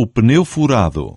o pneu furado.